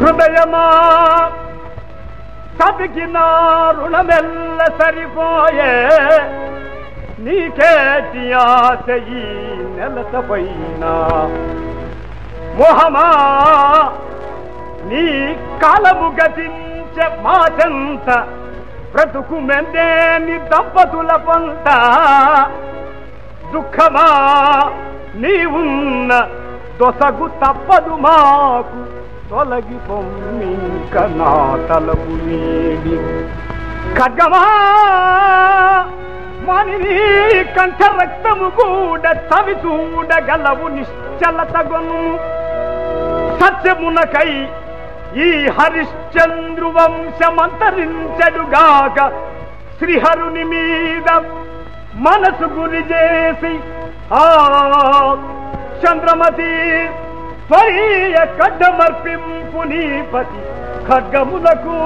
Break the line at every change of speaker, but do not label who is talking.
హృదయమా? సతికిన రుణమెల్ల సరిపోయే నీకేటి ఆశ ఈ నెలసపైన మొహమా? నీ కాలము గతించే మాచంత బ్రతుకు మెందేని దంపతుల పంట దుఃఖమా? నీవున్న దొసగు తప్పదు మాకు. తొలగి పొమ్మింక నా తలపు నీడి. ఖడ్గమా? మనిని కంఠ రక్తము కూడా తవి చూడగలవు నిశ్చలతగను. సత్యమునకై ఈ హరిశ్చంద్రు వంశమంతరించడుగాక శ్రీహరుని మీద మనసు గురి చేసి ఆ చంద్రమతి స్వరీయ కడ్డమర్పింపు నీపతి ఖడ్గములకు